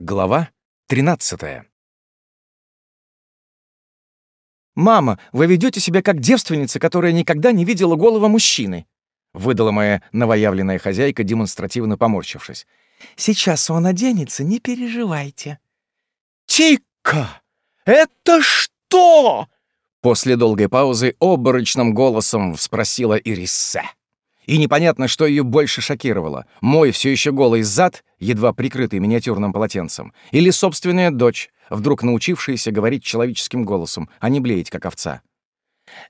Глава 13 «Мама, вы ведете себя как девственница, которая никогда не видела голого мужчины», — выдала моя новоявленная хозяйка, демонстративно поморщившись. «Сейчас он оденется, не переживайте». «Тика! Это что?» После долгой паузы оборочным голосом спросила Ириссе. И непонятно, что ее больше шокировало. Мой все еще голый зад, едва прикрытый миниатюрным полотенцем, или собственная дочь, вдруг научившаяся говорить человеческим голосом, а не блеять, как овца.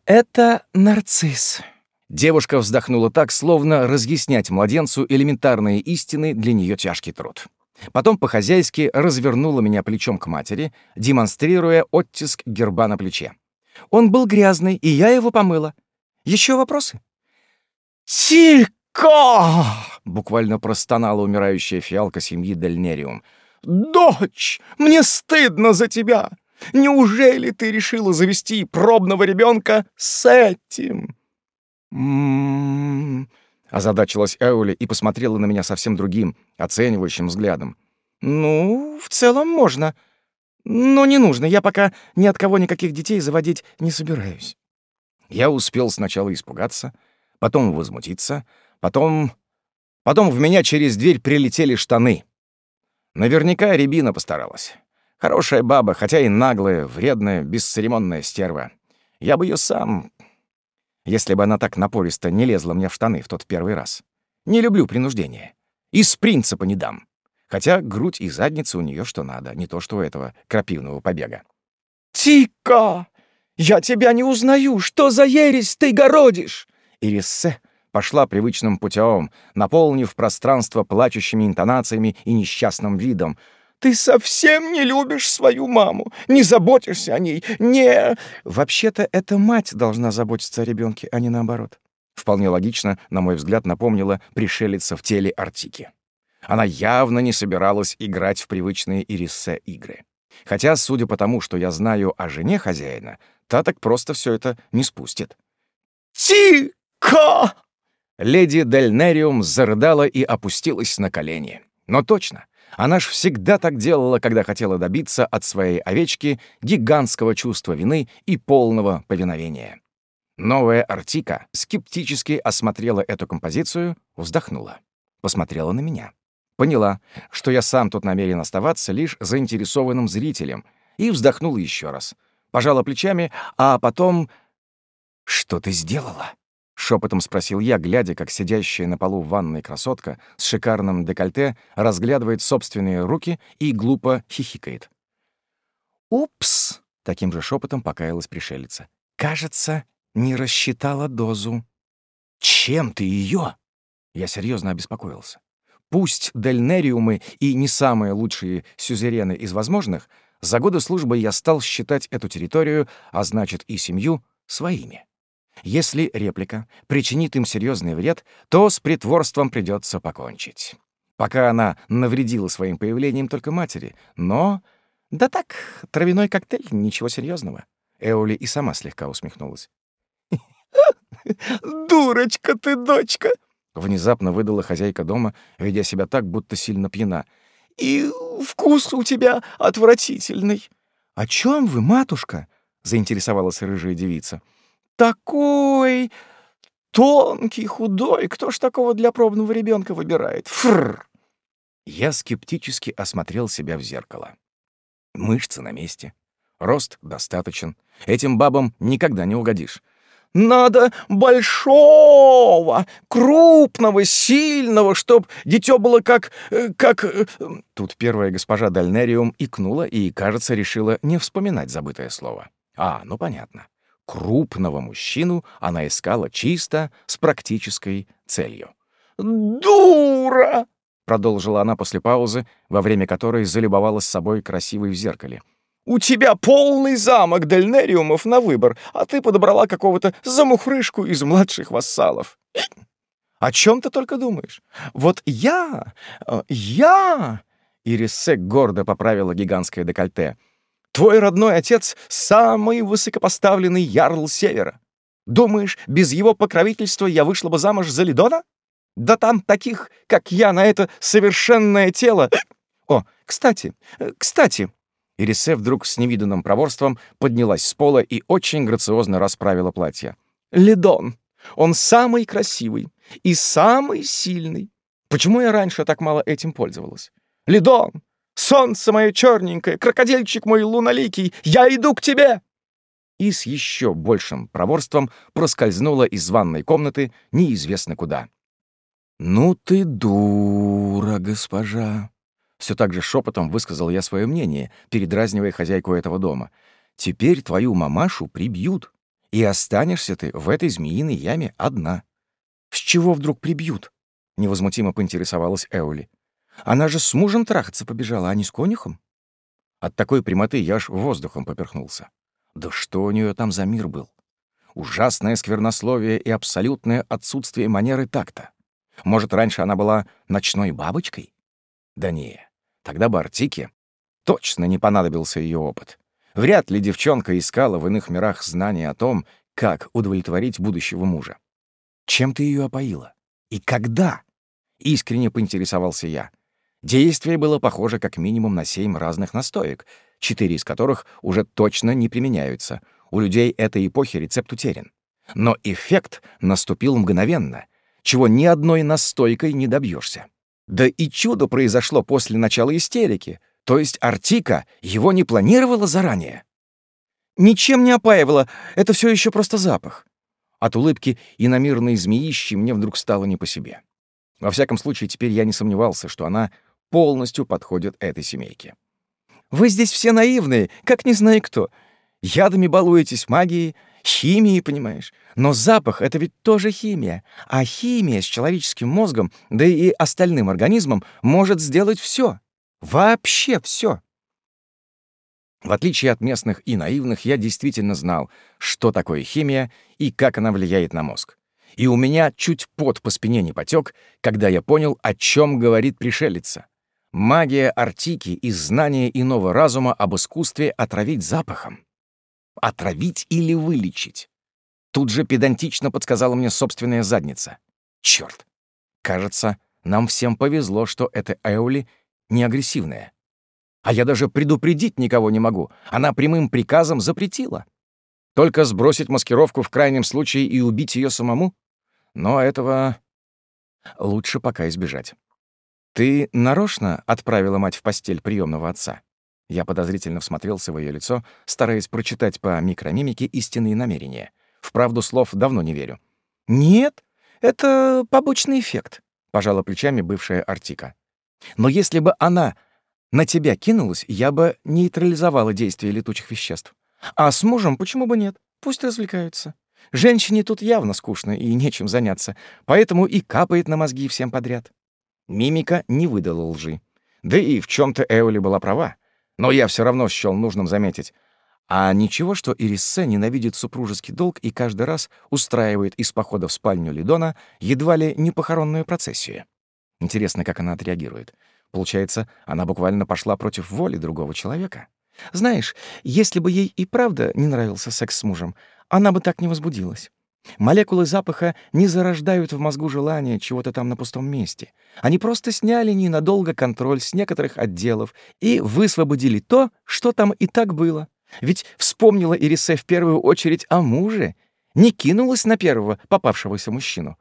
«Это нарцисс». Девушка вздохнула так, словно разъяснять младенцу элементарные истины для нее тяжкий труд. Потом по-хозяйски развернула меня плечом к матери, демонстрируя оттиск герба на плече. Он был грязный, и я его помыла. Еще вопросы? «Тика!» — буквально простонала умирающая фиалка семьи Дельнериум. «Дочь, мне стыдно за тебя! Неужели ты решила завести пробного ребенка с этим?» «М-м-м...» озадачилась Эули и посмотрела на меня совсем другим, оценивающим взглядом. «Ну, в целом можно. Но не нужно, я пока ни от кого никаких детей заводить не собираюсь». Я успел сначала испугаться, потом возмутиться, потом... Потом в меня через дверь прилетели штаны. Наверняка Рябина постаралась. Хорошая баба, хотя и наглая, вредная, бесцеремонная стерва. Я бы ее сам... Если бы она так напористо не лезла мне в штаны в тот первый раз. Не люблю принуждение. Из принципа не дам. Хотя грудь и задница у нее что надо, не то что у этого крапивного побега. «Тика! Я тебя не узнаю! Что за ересь ты городишь?» Ириссе пошла привычным путем, наполнив пространство плачущими интонациями и несчастным видом. «Ты совсем не любишь свою маму, не заботишься о ней, не...» «Вообще-то эта мать должна заботиться о ребенке, а не наоборот». Вполне логично, на мой взгляд, напомнила пришелица в теле Артики. Она явно не собиралась играть в привычные Ириссе игры. Хотя, судя по тому, что я знаю о жене хозяина, та так просто все это не спустит. «Ти!» «Ка!» Леди Дельнериум зарыдала и опустилась на колени. Но точно, она ж всегда так делала, когда хотела добиться от своей овечки гигантского чувства вины и полного повиновения. Новая Артика скептически осмотрела эту композицию, вздохнула. Посмотрела на меня. Поняла, что я сам тут намерен оставаться лишь заинтересованным зрителем, и вздохнула еще раз. Пожала плечами, а потом... «Что ты сделала?» Шепотом спросил я, глядя, как сидящая на полу ванной красотка с шикарным декольте разглядывает собственные руки и глупо хихикает. «Упс!» — таким же шепотом покаялась пришелица. «Кажется, не рассчитала дозу». «Чем ты ее? Я серьезно обеспокоился. Пусть дельнериумы и не самые лучшие сюзерены из возможных, за годы службы я стал считать эту территорию, а значит и семью, своими. Если реплика причинит им серьезный вред, то с притворством придется покончить. Пока она навредила своим появлением только матери, но... Да так, травяной коктейль, ничего серьезного. Эоли и сама слегка усмехнулась. «Дурочка ты, дочка!» Внезапно выдала хозяйка дома, ведя себя так, будто сильно пьяна. «И вкус у тебя отвратительный». «О чем вы, матушка?» — заинтересовалась рыжая девица. Такой тонкий, худой. Кто ж такого для пробного ребенка выбирает? Фрр. Я скептически осмотрел себя в зеркало. Мышцы на месте. Рост достаточен. Этим бабам никогда не угодишь. Надо большого, крупного, сильного, чтоб дитё было как... Э, как...» э, Тут первая госпожа Дальнериум икнула и, кажется, решила не вспоминать забытое слово. «А, ну понятно крупного мужчину она искала чисто с практической целью. «Дура!» — продолжила она после паузы, во время которой залюбовалась собой красивой в зеркале. «У тебя полный замок дельнериумов на выбор, а ты подобрала какого-то замухрышку из младших вассалов. О чем ты только думаешь? Вот я... Э, я...» Ирисек гордо поправила гигантское декольте — Твой родной отец — самый высокопоставленный ярл Севера. Думаешь, без его покровительства я вышла бы замуж за Лидона? Да там таких, как я, на это совершенное тело О, кстати, кстати!» Ирисе вдруг с невиданным проворством поднялась с пола и очень грациозно расправила платье. «Ледон! Он самый красивый и самый сильный. Почему я раньше так мало этим пользовалась? Ледон! Солнце мое черненькое, крокодильчик мой луноликий, я иду к тебе!» И с еще большим проворством проскользнула из ванной комнаты неизвестно куда. «Ну ты дура, госпожа!» Все так же шепотом высказал я свое мнение, передразнивая хозяйку этого дома. «Теперь твою мамашу прибьют, и останешься ты в этой змеиной яме одна». «С чего вдруг прибьют?» — невозмутимо поинтересовалась Эоли. Она же с мужем трахаться побежала, а не с конюхом. От такой прямоты я аж воздухом поперхнулся. Да что у нее там за мир был? Ужасное сквернословие и абсолютное отсутствие манеры такта. Может, раньше она была ночной бабочкой? Да не, тогда бы Артике точно не понадобился ее опыт. Вряд ли девчонка искала в иных мирах знания о том, как удовлетворить будущего мужа. Чем ты ее опоила? И когда? Искренне поинтересовался я. Действие было похоже как минимум на семь разных настоек, четыре из которых уже точно не применяются. У людей этой эпохи рецепт утерян. Но эффект наступил мгновенно, чего ни одной настойкой не добьешься. Да и чудо произошло после начала истерики, то есть Артика его не планировала заранее. Ничем не опаивала, это все еще просто запах. От улыбки иномирной змеищи мне вдруг стало не по себе. Во всяком случае, теперь я не сомневался, что она полностью подходит этой семейке. «Вы здесь все наивные, как не знаю кто. Ядами балуетесь, магией, химией, понимаешь. Но запах — это ведь тоже химия. А химия с человеческим мозгом, да и остальным организмом, может сделать все. Вообще все. В отличие от местных и наивных, я действительно знал, что такое химия и как она влияет на мозг. И у меня чуть пот по спине не потек, когда я понял, о чем говорит пришелица. Магия Артики и знание иного разума об искусстве отравить запахом. Отравить или вылечить? Тут же педантично подсказала мне собственная задница. Черт! Кажется, нам всем повезло, что эта Эоли не агрессивная. А я даже предупредить никого не могу. Она прямым приказом запретила. Только сбросить маскировку в крайнем случае и убить ее самому? Но этого лучше пока избежать. «Ты нарочно отправила мать в постель приемного отца?» Я подозрительно всмотрелся в ее лицо, стараясь прочитать по микромимике истинные намерения. В правду слов давно не верю. «Нет, это побочный эффект», — пожала плечами бывшая Артика. «Но если бы она на тебя кинулась, я бы нейтрализовала действие летучих веществ. А с мужем почему бы нет? Пусть развлекаются. Женщине тут явно скучно и нечем заняться, поэтому и капает на мозги всем подряд». Мимика не выдала лжи. Да и в чем то Эоли была права. Но я все равно счел нужным заметить. А ничего, что Ириссе ненавидит супружеский долг и каждый раз устраивает из похода в спальню Лидона едва ли не похоронную процессию. Интересно, как она отреагирует. Получается, она буквально пошла против воли другого человека. Знаешь, если бы ей и правда не нравился секс с мужем, она бы так не возбудилась. Молекулы запаха не зарождают в мозгу желание чего-то там на пустом месте. Они просто сняли ненадолго контроль с некоторых отделов и высвободили то, что там и так было. Ведь вспомнила Ирисе в первую очередь о муже, не кинулась на первого попавшегося мужчину.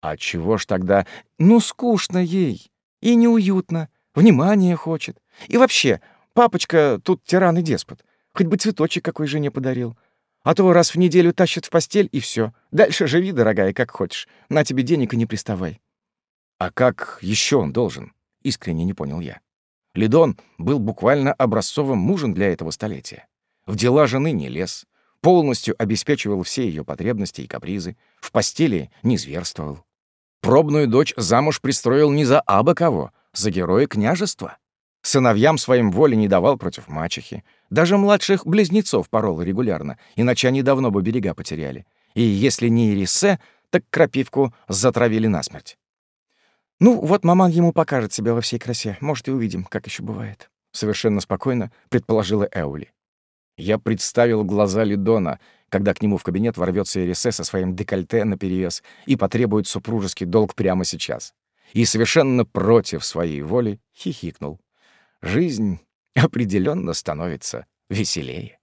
А чего ж тогда? Ну, скучно ей. И неуютно. Внимание хочет. И вообще, папочка тут тиран и деспот. Хоть бы цветочек какой жене подарил. А то раз в неделю тащит в постель, и все. Дальше живи, дорогая, как хочешь. На тебе денег и не приставай. А как еще он должен? Искренне не понял я. Лидон был буквально образцовым мужем для этого столетия. В дела жены не лез, полностью обеспечивал все ее потребности и капризы, в постели не зверствовал. Пробную дочь замуж пристроил не за абы кого, за героя княжества. Сыновьям своим воли не давал против мачехи. Даже младших близнецов порол регулярно, иначе они давно бы берега потеряли. И если не Ирисе, так крапивку затравили насмерть. «Ну, вот маман ему покажет себя во всей красе. Может, и увидим, как еще бывает», — совершенно спокойно предположила Эули. Я представил глаза Лидона, когда к нему в кабинет ворвется Ирисе со своим декольте наперевес и потребует супружеский долг прямо сейчас. И совершенно против своей воли хихикнул. Жизнь определенно становится веселее.